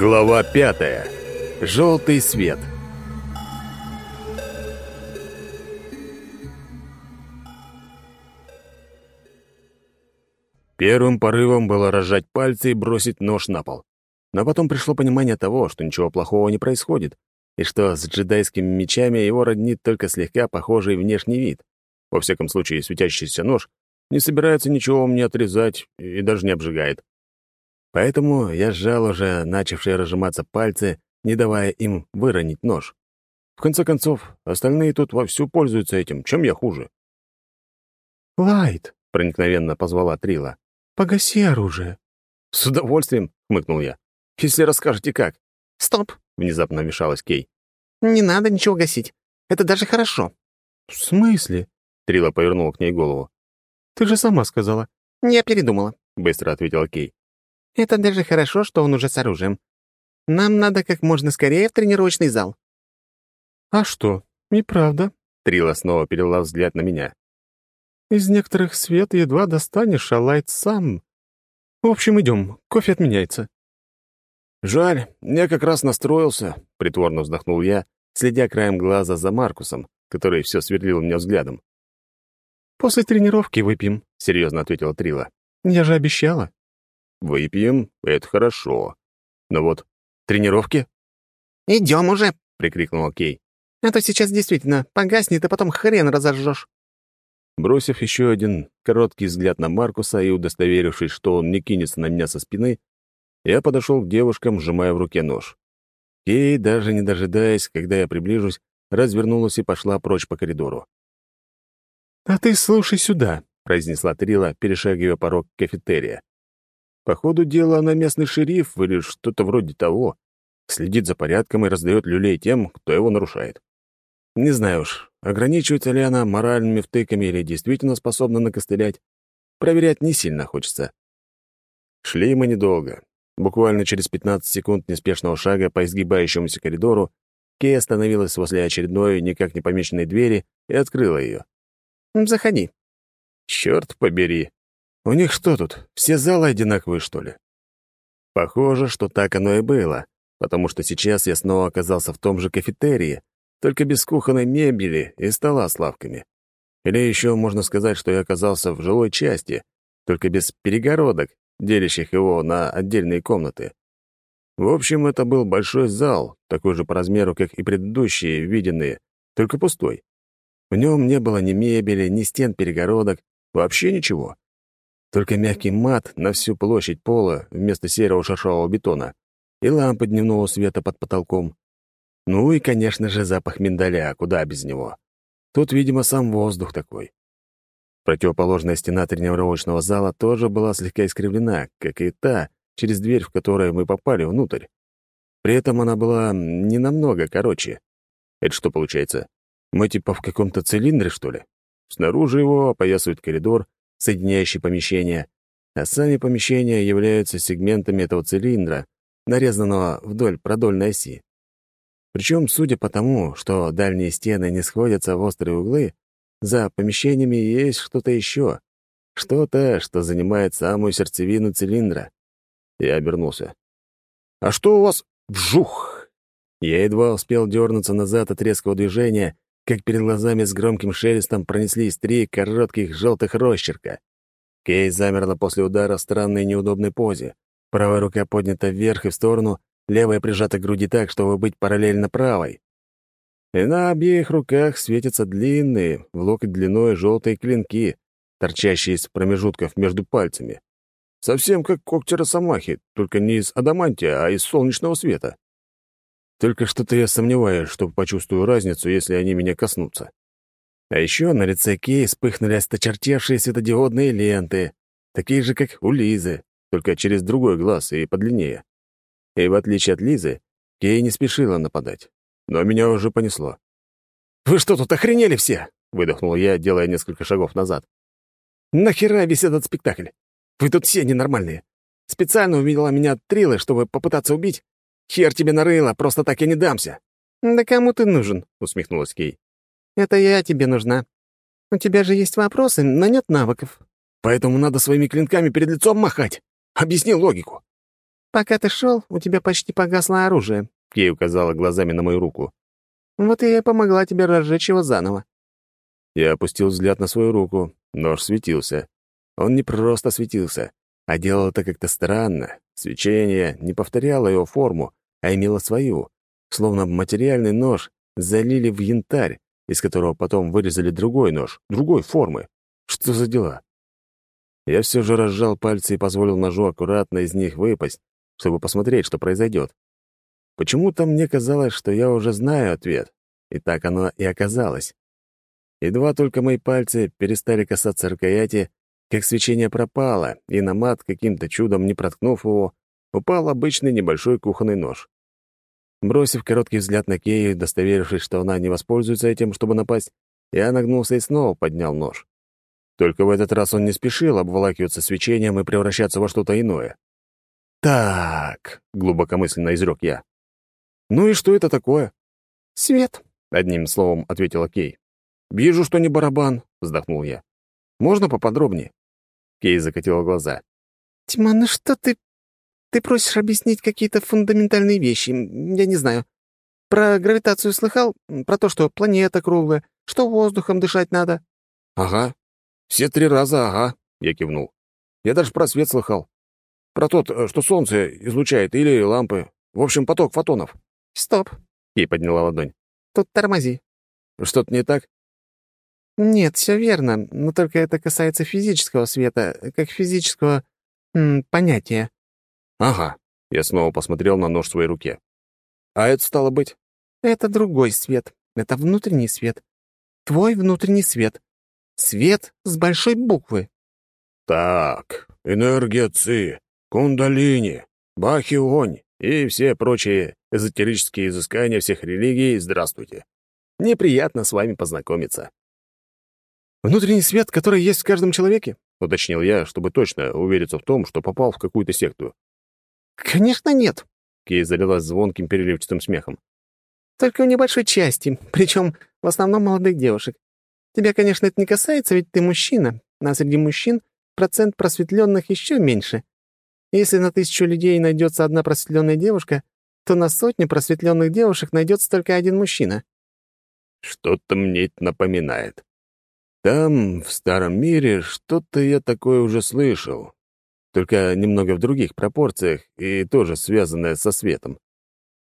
Глава пятая. Желтый свет. Первым порывом было разжать пальцы и бросить нож на пол. Но потом пришло понимание того, что ничего плохого не происходит, и что с джедайскими мечами его роднит только слегка похожий внешний вид. Во всяком случае, светящийся нож не собирается ничего мне отрезать и даже не обжигает. Поэтому я сжал уже начавшие разжиматься пальцы, не давая им выронить нож. В конце концов, остальные тут вовсю пользуются этим. Чем я хуже? «Лайт!» — проникновенно позвала Трила. «Погаси оружие». «С удовольствием!» — хмыкнул я. «Если расскажете, как». «Стоп!» — внезапно вмешалась Кей. «Не надо ничего гасить. Это даже хорошо». «В смысле?» — Трила повернула к ней голову. «Ты же сама сказала». «Я передумала», — быстро ответила Кей. Это даже хорошо, что он уже с оружием. Нам надо как можно скорее в тренировочный зал». «А что? И правда». Трила снова перевела взгляд на меня. «Из некоторых свет едва достанешь, а лайт сам. В общем, идем, кофе отменяется». «Жаль, я как раз настроился», — притворно вздохнул я, следя краем глаза за Маркусом, который все сверлил меня взглядом. «После тренировки выпьем», — серьезно ответила Трила. «Я же обещала». Выпьем — это хорошо. Но вот тренировки? «Идем уже!» — прикрикнула Кей. «А то сейчас действительно погаснет, и потом хрен разожжешь». Бросив еще один короткий взгляд на Маркуса и удостоверившись, что он не кинется на меня со спины, я подошел к девушкам, сжимая в руке нож. Кей, даже не дожидаясь, когда я приближусь, развернулась и пошла прочь по коридору. «А ты слушай сюда», — произнесла Трила, перешагивая порог кафетерия. По ходу дела она местный шериф или что-то вроде того. Следит за порядком и раздает люлей тем, кто его нарушает. Не знаю уж, ограничивается ли она моральными втыками или действительно способна накостылять. Проверять не сильно хочется. Шли мы недолго. Буквально через 15 секунд неспешного шага по изгибающемуся коридору Кей остановилась возле очередной никак не помеченной двери и открыла ее. «Заходи». «Черт побери! У них что тут, все залы одинаковые, что ли? Похоже, что так оно и было, потому что сейчас я снова оказался в том же кафетерии, только без кухонной мебели и стола с лавками. Или еще можно сказать, что я оказался в жилой части, только без перегородок, делящих его на отдельные комнаты. В общем, это был большой зал, такой же по размеру, как и предыдущие, виденные, только пустой. В нем не было ни мебели, ни стен перегородок, вообще ничего. Только мягкий мат на всю площадь пола вместо серого шершавого бетона и лампы дневного света под потолком. Ну и, конечно же, запах миндаля, куда без него. Тут, видимо, сам воздух такой. Противоположная стена тренировочного зала тоже была слегка искривлена, как и та, через дверь, в которую мы попали внутрь. При этом она была не намного короче. Это что получается? Мы типа в каком-то цилиндре, что ли? Снаружи его опоясывает коридор, соединяющий помещения, а сами помещения являются сегментами этого цилиндра, нарезанного вдоль продольной оси. Причем, судя по тому, что дальние стены не сходятся в острые углы, за помещениями есть что-то еще, что-то, что занимает самую сердцевину цилиндра. Я обернулся. «А что у вас...» «Вжух!» Я едва успел дернуться назад от резкого движения, как перед глазами с громким шелестом пронеслись три коротких желтых росчерка. Кей замерла после удара в странной неудобной позе. Правая рука поднята вверх и в сторону, левая прижата к груди так, чтобы быть параллельно правой. И на обеих руках светятся длинные, в локоть длиной желтые клинки, торчащие из промежутков между пальцами. Совсем как когти росомахи, только не из адамантия, а из солнечного света. Только что-то я сомневаюсь, что почувствую разницу, если они меня коснутся. А еще на лице Кей вспыхнули осточертевшие светодиодные ленты, такие же, как у Лизы, только через другой глаз и подлиннее. И в отличие от Лизы, Кей не спешила нападать. Но меня уже понесло. «Вы что, тут охренели все?» — выдохнул я, делая несколько шагов назад. «Нахера весь этот спектакль? Вы тут все ненормальные. Специально увидела меня Трилы, чтобы попытаться убить, Хер тебе нарыло, просто так я не дамся». «Да кому ты нужен?» — усмехнулась Кей. «Это я тебе нужна. У тебя же есть вопросы, но нет навыков». «Поэтому надо своими клинками перед лицом махать. Объясни логику». «Пока ты шел, у тебя почти погасло оружие», — Кей указала глазами на мою руку. «Вот и я помогла тебе разжечь его заново». Я опустил взгляд на свою руку. Нож светился. Он не просто светился, а делал это как-то странно. Свечение не повторяло его форму, а имело свою, словно материальный нож залили в янтарь, из которого потом вырезали другой нож, другой формы. Что за дела? Я все же разжал пальцы и позволил ножу аккуратно из них выпасть, чтобы посмотреть, что произойдет. Почему-то мне казалось, что я уже знаю ответ, и так оно и оказалось. Едва только мои пальцы перестали касаться рукояти, как свечение пропало, и на мат, каким-то чудом не проткнув его, упал обычный небольшой кухонный нож. Бросив короткий взгляд на Кею, удостоверившись, что она не воспользуется этим, чтобы напасть, я нагнулся и снова поднял нож. Только в этот раз он не спешил обволакиваться свечением и превращаться во что-то иное. «Так», — глубокомысленно изрек я. «Ну и что это такое?» «Свет», — одним словом ответила Кей. «Вижу, что не барабан», — вздохнул я. «Можно поподробнее?» Кей закатила глаза. «Тьма, ну что ты ты просишь объяснить какие-то фундаментальные вещи, я не знаю. Про гравитацию слыхал? Про то, что планета круглая, что воздухом дышать надо?» «Ага. Все три раза ага», — я кивнул. «Я даже про свет слыхал. Про тот, э, что солнце излучает, или лампы. В общем, поток фотонов». «Стоп», — Кей подняла ладонь. «Тут тормози». «Что-то не так?» «Нет, все верно, но только это касается физического света, как физического м, понятия. «Ага». Я снова посмотрел на нож в своей руке. «А это стало быть?» «Это другой свет. Это внутренний свет. Твой внутренний свет. Свет с большой буквы». «Так, энергия ци, кундалини, бахи-огонь и все прочие эзотерические изыскания всех религий, здравствуйте. Неприятно с вами познакомиться». «Внутренний свет, который есть в каждом человеке?» — уточнил я, чтобы точно увериться в том, что попал в какую-то секту. «Конечно нет», — Кей залилась звонким переливчатым смехом. «Только в небольшой части, причем в основном молодых девушек. Тебя, конечно, это не касается, ведь ты мужчина, а среди мужчин процент просветленных еще меньше. Если на тысячу людей найдется одна просветленная девушка, то на сотню просветленных девушек найдется только один мужчина». «Что-то мне это напоминает. Там, в старом мире, что-то я такое уже слышал, только немного в других пропорциях и тоже связанное со светом.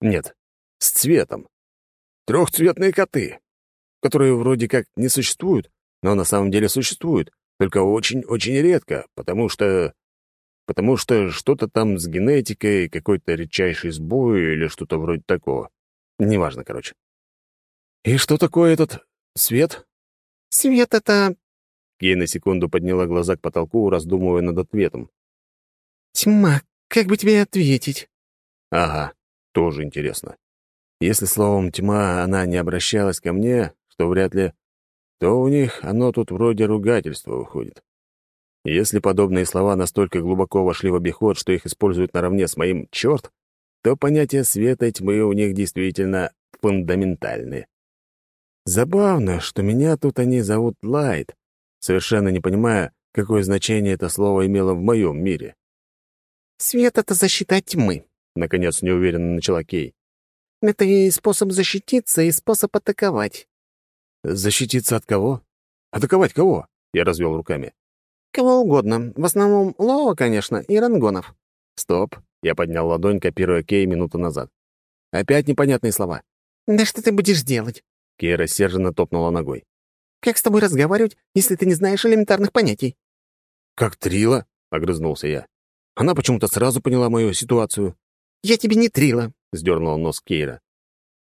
Нет, с цветом. Трехцветные коты, которые вроде как не существуют, но на самом деле существуют, только очень-очень редко, потому что... Потому что что-то там с генетикой, какой-то редчайший сбой или что-то вроде такого. Неважно, короче. «И что такое этот свет?» «Свет — это...» Кей на секунду подняла глаза к потолку, раздумывая над ответом. «Тьма, как бы тебе ответить?» «Ага, тоже интересно. Если словом «тьма» она не обращалась ко мне, что вряд ли, то у них оно тут вроде ругательства выходит. Если подобные слова настолько глубоко вошли в обиход, что их используют наравне с моим «черт», то понятие света и тьмы у них действительно фундаментальны. Забавно, что меня тут они зовут Лайт, совершенно не понимая, какое значение это слово имело в моем мире. «Свет — это защита от тьмы», — наконец неуверенно начала Кей. «Это и способ защититься, и способ атаковать». «Защититься от кого? Атаковать кого?» — я развел руками. «Кого угодно. В основном Лоа, конечно, и Рангонов». «Стоп», — я поднял ладонь, копируя Кей минуту назад. «Опять непонятные слова». «Да что ты будешь делать?» Кей рассерженно топнула ногой. «Как с тобой разговаривать, если ты не знаешь элементарных понятий?» «Как Трила?» — огрызнулся я. Она почему-то сразу поняла мою ситуацию. «Я тебе не трила», — сдернула нос Кейра.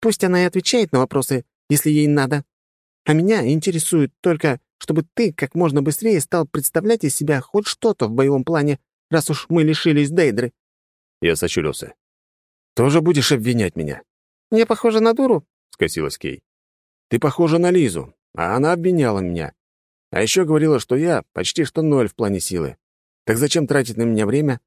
«Пусть она и отвечает на вопросы, если ей надо. А меня интересует только, чтобы ты как можно быстрее стал представлять из себя хоть что-то в боевом плане, раз уж мы лишились Дейдры». Я сочурился. «Тоже будешь обвинять меня?» «Я похожа на дуру?» — скосилась Кей. «Ты похожа на Лизу, а она обвиняла меня. А еще говорила, что я почти что ноль в плане силы. Так зачем тратить на меня время?»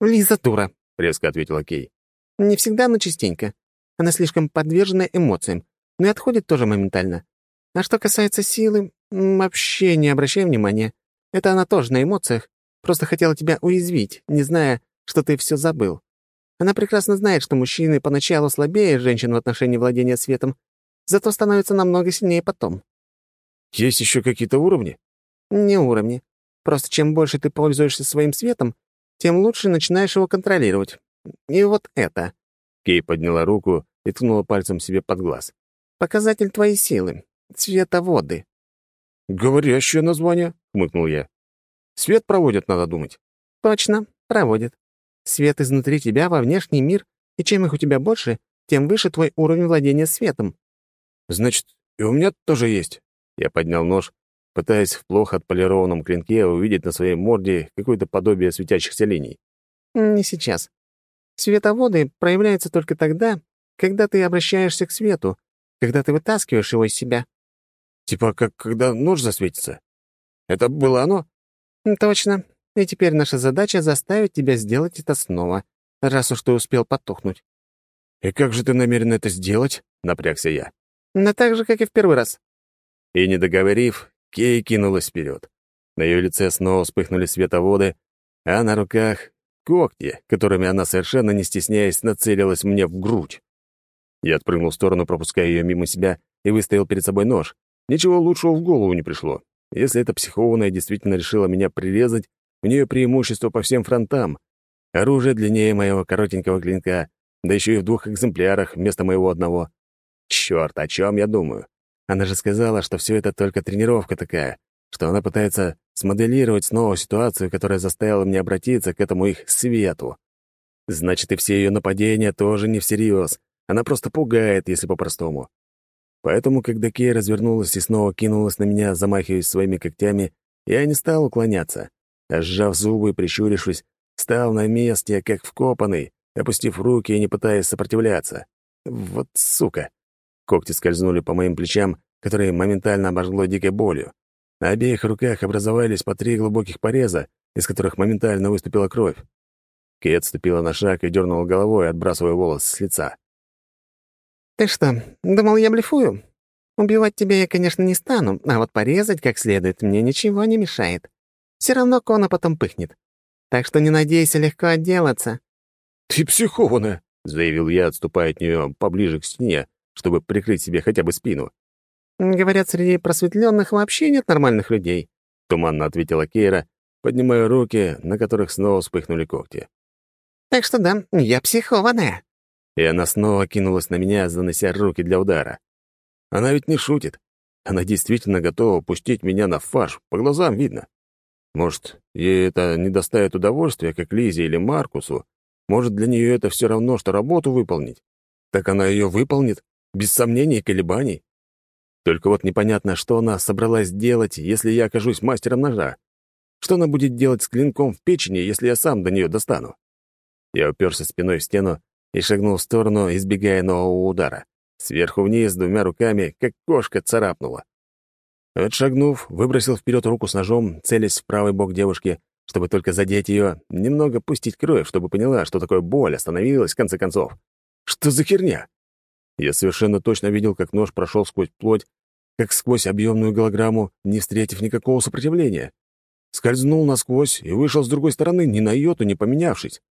«Лиза дура», — резко ответила Кей. «Не всегда, но частенько. Она слишком подвержена эмоциям, но и отходит тоже моментально. А что касается силы, вообще не обращай внимания. Это она тоже на эмоциях. Просто хотела тебя уязвить, не зная, что ты все забыл. Она прекрасно знает, что мужчины поначалу слабее женщин в отношении владения светом, зато становятся намного сильнее потом. Есть еще какие-то уровни? Не уровни. Просто чем больше ты пользуешься своим светом, тем лучше начинаешь его контролировать. И вот это. Кей подняла руку и ткнула пальцем себе под глаз. Показатель твоей силы. Цветоводы. «Говорящее название», — хмыкнул я. «Свет проводят, надо думать». «Точно, проводят. Свет изнутри тебя во внешний мир, и чем их у тебя больше, тем выше твой уровень владения светом». «Значит, и у меня тоже есть». Я поднял нож, пытаясь в плохо отполированном клинке увидеть на своей морде какое-то подобие светящихся линий. «Не сейчас. Световоды проявляются только тогда, когда ты обращаешься к свету, когда ты вытаскиваешь его из себя». «Типа как когда нож засветится? Это было оно?» «Точно. И теперь наша задача — заставить тебя сделать это снова, раз уж ты успел потухнуть». «И как же ты намерен это сделать?» — напрягся я. «Но так же, как и в первый раз». И, не договорив, Кей кинулась вперед. На ее лице снова вспыхнули световоды, а на руках — когти, которыми она, совершенно не стесняясь, нацелилась мне в грудь. Я отпрыгнул в сторону, пропуская ее мимо себя, и выставил перед собой нож. Ничего лучшего в голову не пришло. Если эта психованная действительно решила меня прирезать, у нее преимущество по всем фронтам. Оружие длиннее моего коротенького клинка, да еще и в двух экземплярах вместо моего одного. Черт, о чем я думаю? Она же сказала, что все это только тренировка такая, что она пытается смоделировать снова ситуацию, которая заставила меня обратиться к этому их свету. Значит, и все ее нападения тоже не всерьез. Она просто пугает, если по-простому. Поэтому, когда Кей развернулась и снова кинулась на меня, замахиваясь своими когтями, я не стал уклоняться, а сжав зубы и прищурившись, стал на месте, как вкопанный, опустив руки и не пытаясь сопротивляться. Вот сука! Когти скользнули по моим плечам, которые моментально обожгло дикой болью. На обеих руках образовались по три глубоких пореза, из которых моментально выступила кровь. Кей отступила на шаг и дернула головой, отбрасывая волос с лица. «Ты что, думал, я блефую? Убивать тебя я, конечно, не стану, а вот порезать как следует мне ничего не мешает. Все равно Кона потом пыхнет. Так что не надейся легко отделаться». «Ты психованная!» — заявил я, отступая от нее поближе к стене, чтобы прикрыть себе хотя бы спину. «Говорят, среди просветленных вообще нет нормальных людей», — туманно ответила Кейра, поднимая руки, на которых снова вспыхнули когти. «Так что да, я психованная». И она снова кинулась на меня, занося руки для удара. Она ведь не шутит. Она действительно готова пустить меня на фарш, по глазам видно. Может, ей это не доставит удовольствия, как Лизе или Маркусу. Может, для нее это все равно, что работу выполнить. Так она ее выполнит, без сомнений и колебаний. Только вот непонятно, что она собралась делать, если я окажусь мастером ножа. Что она будет делать с клинком в печени, если я сам до нее достану? Я уперся спиной в стену и шагнул в сторону, избегая нового удара. Сверху вниз двумя руками, как кошка, царапнула. Отшагнув, выбросил вперед руку с ножом, целясь в правый бок девушки, чтобы только задеть ее, немного пустить кровь, чтобы поняла, что такое боль остановилась в конце концов. Что за херня? Я совершенно точно видел, как нож прошел сквозь плоть, как сквозь объемную голограмму, не встретив никакого сопротивления. Скользнул насквозь и вышел с другой стороны, ни на йоту не поменявшись.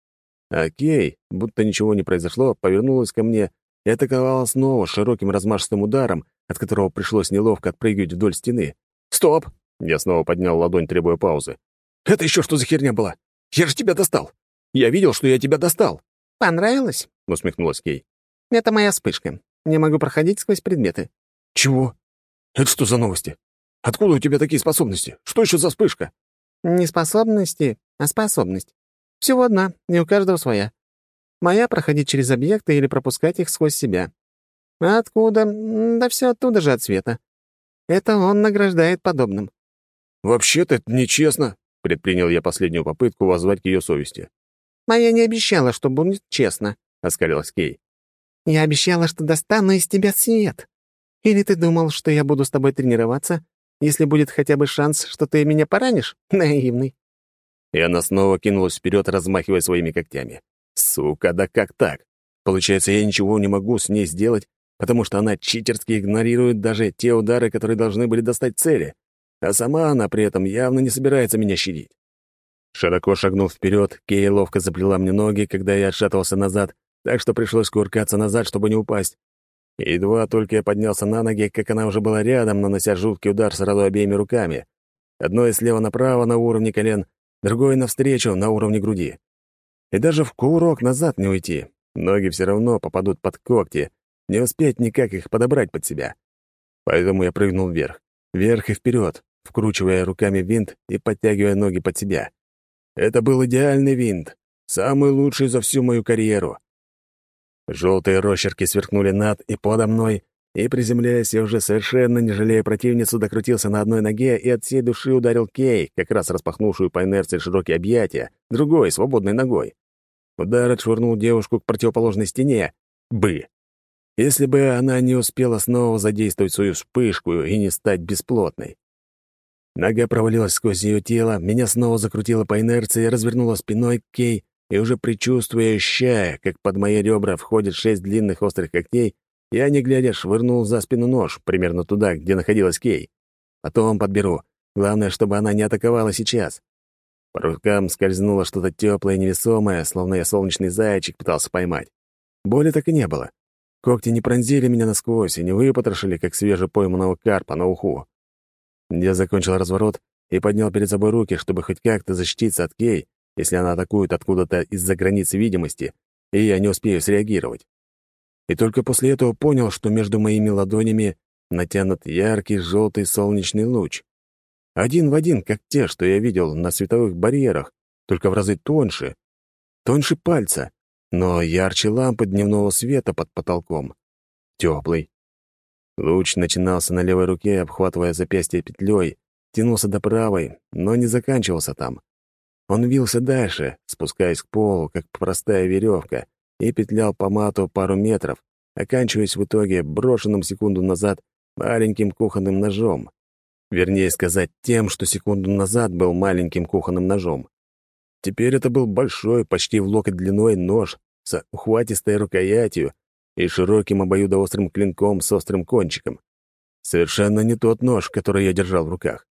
Окей, будто ничего не произошло, повернулась ко мне и атаковала снова широким размашистым ударом, от которого пришлось неловко отпрыгивать вдоль стены. «Стоп!» — я снова поднял ладонь, требуя паузы. «Это еще что за херня была? Я же тебя достал! Я видел, что я тебя достал!» «Понравилось?» — усмехнулась Кей. «Это моя вспышка. Я могу проходить сквозь предметы». «Чего? Это что за новости? Откуда у тебя такие способности? Что еще за вспышка?» «Не способности, а способность. Всего одна, и у каждого своя. Моя — проходить через объекты или пропускать их сквозь себя. А откуда? Да все оттуда же от света. Это он награждает подобным. «Вообще-то это нечестно», — предпринял я последнюю попытку воззвать к ее совести. «Моя не обещала, что будет честно», — оскалилась Кей. «Я обещала, что достану из тебя свет. Или ты думал, что я буду с тобой тренироваться, если будет хотя бы шанс, что ты меня поранишь, наивный?» И она снова кинулась вперед, размахивая своими когтями. Сука, да как так? Получается, я ничего не могу с ней сделать, потому что она читерски игнорирует даже те удары, которые должны были достать цели, а сама она при этом явно не собирается меня щадить. Широко шагнув вперед, Кея ловко заплела мне ноги, когда я отшатывался назад, так что пришлось куркаться назад, чтобы не упасть. Едва только я поднялся на ноги, как она уже была рядом, нанося жуткий удар сразу обеими руками. Одной слева направо на уровне колен, другой навстречу на уровне груди. И даже в кувырок назад не уйти. Ноги все равно попадут под когти, не успеть никак их подобрать под себя. Поэтому я прыгнул вверх, вверх и вперед, вкручивая руками винт и подтягивая ноги под себя. Это был идеальный винт, самый лучший за всю мою карьеру. Желтые росчерки сверкнули над и подо мной, и, приземляясь, я уже совершенно не жалея противницу, докрутился на одной ноге и от всей души ударил Кей, как раз распахнувшую по инерции широкие объятия, другой, свободной ногой. Удар отшвырнул девушку к противоположной стене. Бы. Если бы она не успела снова задействовать свою вспышку и не стать бесплотной. Нога провалилась сквозь ее тело, меня снова закрутило по инерции, развернула спиной к Кей, и уже предчувствуя, ощущая, как под мои ребра входит шесть длинных острых когтей, я, не глядя, швырнул за спину нож, примерно туда, где находилась Кей. Потом подберу. Главное, чтобы она не атаковала сейчас. По рукам скользнуло что-то теплое и невесомое, словно я солнечный зайчик пытался поймать. Боли так и не было. Когти не пронзили меня насквозь и не выпотрошили, как свежепойманного карпа на уху. Я закончил разворот и поднял перед собой руки, чтобы хоть как-то защититься от Кей, если она атакует откуда-то из-за границы видимости, и я не успею среагировать и только после этого понял, что между моими ладонями натянут яркий желтый солнечный луч. Один в один, как те, что я видел на световых барьерах, только в разы тоньше. Тоньше пальца, но ярче лампы дневного света под потолком. Теплый. Луч начинался на левой руке, обхватывая запястье петлей, тянулся до правой, но не заканчивался там. Он вился дальше, спускаясь к полу, как простая веревка, и петлял по мату пару метров, оканчиваясь в итоге брошенным секунду назад маленьким кухонным ножом. Вернее сказать, тем, что секунду назад был маленьким кухонным ножом. Теперь это был большой, почти в локоть длиной нож с ухватистой рукоятью и широким обоюдоострым клинком с острым кончиком. Совершенно не тот нож, который я держал в руках.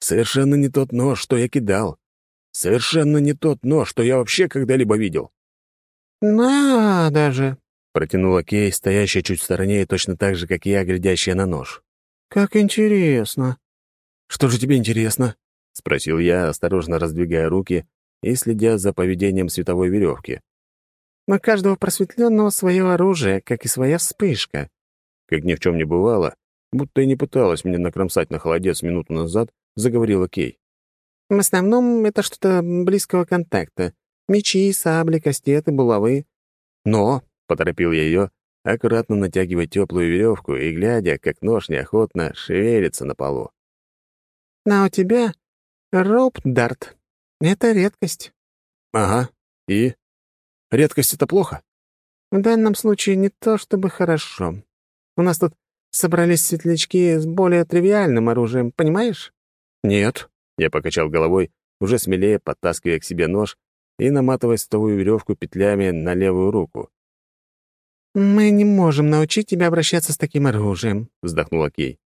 Совершенно не тот нож, что я кидал. Совершенно не тот нож, что я вообще когда-либо видел. «Надо же!» — протянула Кей, стоящая чуть в стороне и точно так же, как я, глядящая на нож. «Как интересно!» «Что же тебе интересно?» — спросил я, осторожно раздвигая руки и следя за поведением световой веревки. «На каждого просветленного свое оружие, как и своя вспышка». Как ни в чем не бывало, будто и не пыталась мне накромсать на холодец минуту назад, заговорила Кей. «В основном это что-то близкого контакта. Мечи, сабли, кастеты, булавы. Но, — поторопил я ее, аккуратно натягивая теплую веревку и глядя, как нож неохотно шевелится на полу. «А у тебя rope-dart. Это редкость». «Ага. И? Редкость — это плохо?» «В данном случае не то чтобы хорошо. У нас тут собрались светлячки с более тривиальным оружием, понимаешь?» «Нет», — я покачал головой, уже смелее подтаскивая к себе нож и наматывая стовую веревку петлями на левую руку. «Мы не можем научить тебя обращаться с таким оружием», — вздохнула Кей.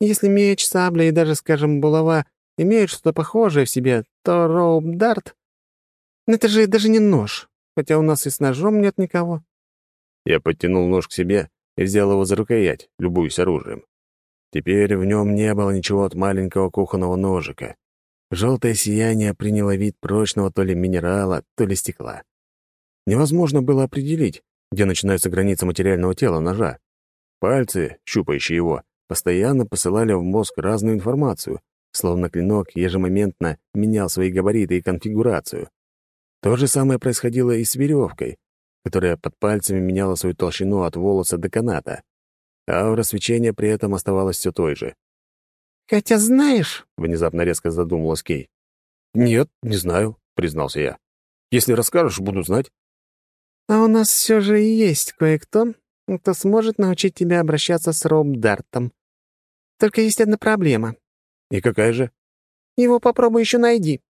«Если меч, сабля и даже, скажем, булава имеют что-то похожее в себе, то rope-dart — это же даже не нож, хотя у нас и с ножом нет никого». Я подтянул нож к себе и взял его за рукоять, любуясь оружием. Теперь в нем не было ничего от маленького кухонного ножика. Желтое сияние приняло вид прочного то ли минерала, то ли стекла. Невозможно было определить, где начинаются границы материального тела ножа. Пальцы, щупающие его, постоянно посылали в мозг разную информацию, словно клинок ежемоментно менял свои габариты и конфигурацию. То же самое происходило и с веревкой, которая под пальцами меняла свою толщину от волоса до каната. Аура свечения при этом оставалась все той же. «Хотя знаешь...» — внезапно резко задумалась Кей. «Нет, не знаю», — признался я. «Если расскажешь, буду знать». «А у нас все же есть кое-кто, кто сможет научить тебя обращаться с Роб Дартом. Только есть одна проблема». «И какая же?» «Его попробуй еще найди».